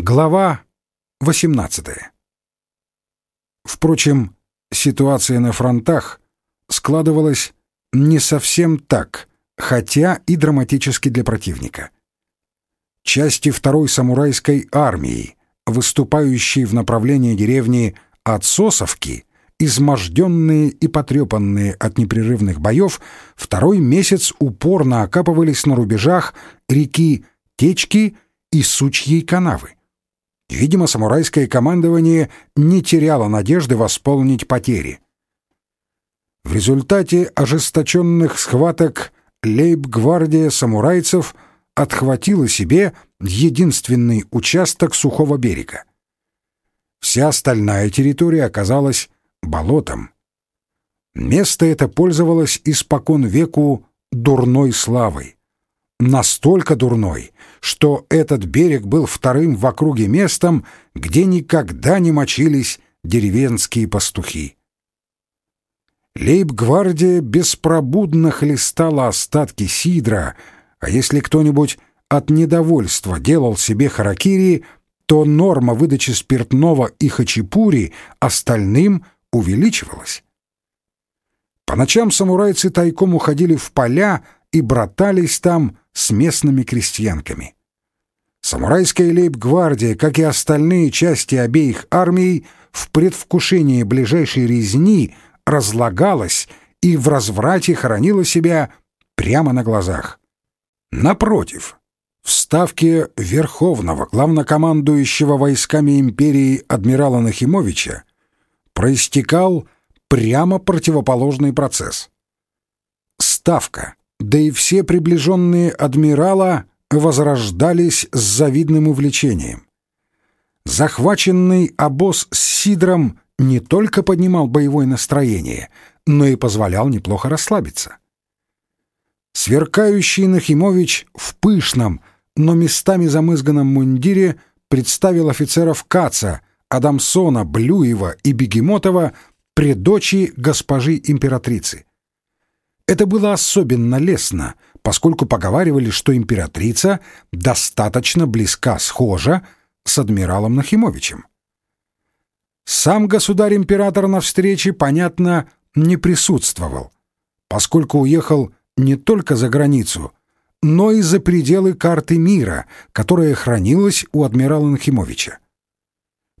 Глава 18. Впрочем, ситуация на фронтах складывалась не совсем так, хотя и драматически для противника. Части второй самурайской армии, выступающие в направлении деревни Отсосовки, изможденные и потрепанные от непрерывных боев, второй месяц упорно окапывались на рубежах реки Течки и Сучьей канавы. Видимо, самурайское командование не теряло надежды восполнить потери. В результате ожесточенных схваток лейб-гвардия самурайцев отхватила себе единственный участок сухого берега. Вся остальная территория оказалась болотом. Место это пользовалось испокон веку дурной славой настолько дурной, что этот берег был вторым в округе местом, где никогда не мочились деревенские пастухи. Лейб-гвардия беспробудно хлестала остатки сидра, а если кто-нибудь от недовольства делал себе харакири, то норма выдачи спиртного и хачапури остальным увеличивалась. По ночам самурайцы тайком уходили в поля и братались там с местными крестьянками. Самурайская лейб-гвардия, как и остальные части обеих армий, в предвкушении ближайшей резни разлагалась и в разврате хоронила себя прямо на глазах. Напротив, в ставке Верховного, главнокомандующего войсками империи адмирала Нахимовича, проистекал прямо противоположный процесс. Ставка да и все приближенные адмирала возрождались с завидным увлечением. Захваченный обоз с Сидром не только поднимал боевое настроение, но и позволял неплохо расслабиться. Сверкающий Нахимович в пышном, но местами замызганном мундире представил офицеров Каца, Адамсона, Блюева и Бегемотова пред дочи госпожи императрицы. Это было особенно лестно, поскольку поговаривали, что императрица достаточно близка, схожа с адмиралом Нахимовичем. Сам государь-император на встрече, понятно, не присутствовал, поскольку уехал не только за границу, но и за пределы карты мира, которая хранилась у адмирала Нахимовича.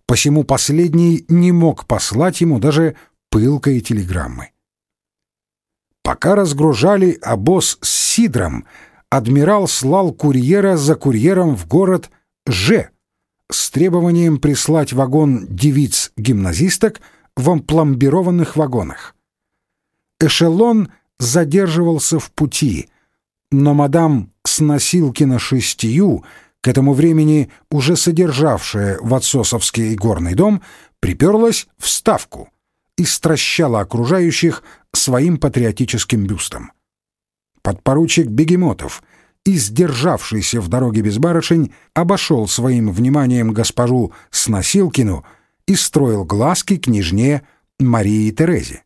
Посему последний не мог послать ему даже пылкой телеграммы. Пока разгружали обоз с сидром, адмирал слал курьера за курьером в город Ж. С требованием прислать вагон девиц-гимназисток в ампломбированных вагонах. Эшелон задерживался в пути, но мадам Сносилкина шестью, к этому времени уже содержавшая в отсосовский горный дом, приперлась в Ставку — и стращала окружающих своим патриотическим бюстом. Подпоручик Бегемотов, издержавшийся в дороге без барышень, обошел своим вниманием госпожу Сносилкину и строил глазки княжне Марии Терезе.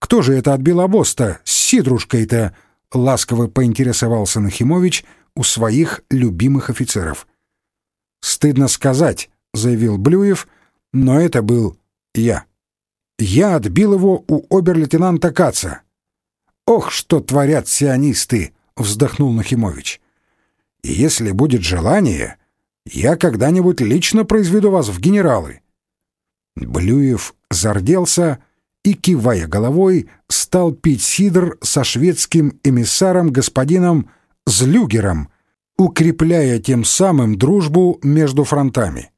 «Кто же это отбил обоз-то с сидрушкой-то?» — ласково поинтересовался Нахимович у своих любимых офицеров. «Стыдно сказать», — заявил Блюев, — «но это был я». Я отбил его у обер-лейтенанта Каца. «Ох, что творят сионисты!» — вздохнул Нахимович. «И если будет желание, я когда-нибудь лично произведу вас в генералы». Блюев зарделся и, кивая головой, стал пить сидр со шведским эмиссаром господином Злюгером, укрепляя тем самым дружбу между фронтами.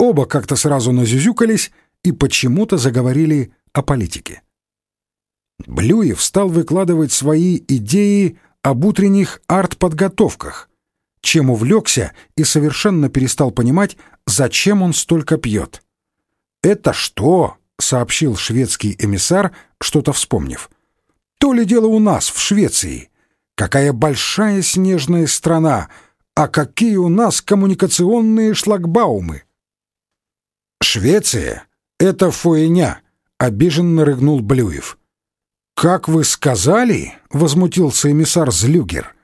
Оба как-то сразу назюзюкались и почему-то заговорили о политике. Блюев стал выкладывать свои идеи об утренних артподготовках, чем увлекся и совершенно перестал понимать, зачем он столько пьет. «Это что?» — сообщил шведский эмиссар, что-то вспомнив. «То ли дело у нас, в Швеции. Какая большая снежная страна, а какие у нас коммуникационные шлагбаумы!» «Швеция «Это фуэня», — обиженно рыгнул Блюев. «Как вы сказали?» — возмутился эмиссар Злюгер.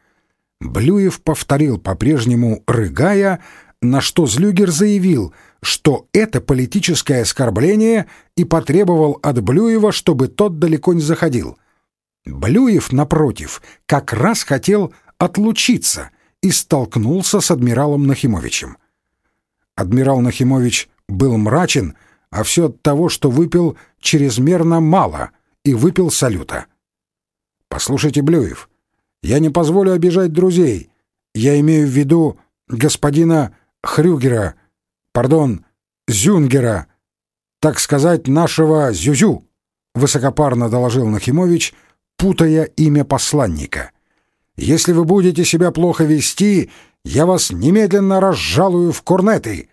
Блюев повторил по-прежнему, рыгая, на что Злюгер заявил, что это политическое оскорбление и потребовал от Блюева, чтобы тот далеко не заходил. Блюев, напротив, как раз хотел отлучиться и столкнулся с адмиралом Нахимовичем. Адмирал Нахимович был мрачен, а все от того, что выпил чрезмерно мало и выпил салюта. «Послушайте, Блюев, я не позволю обижать друзей. Я имею в виду господина Хрюгера, пардон, Зюнгера, так сказать, нашего Зюзю», — высокопарно доложил Нахимович, путая имя посланника. «Если вы будете себя плохо вести, я вас немедленно разжалую в корнеты».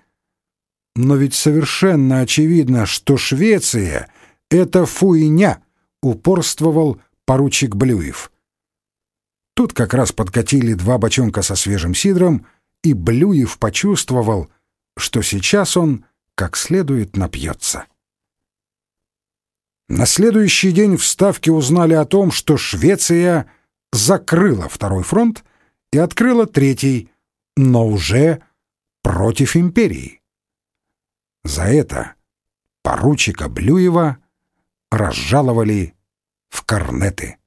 Но ведь совершенно очевидно, что Швеция — это фуйня, упорствовал поручик Блюев. Тут как раз подкатили два бочонка со свежим сидром, и Блюев почувствовал, что сейчас он как следует напьется. На следующий день в Ставке узнали о том, что Швеция закрыла второй фронт и открыла третий, но уже против империи. За это поручика Блюева разжаловали в корнеты.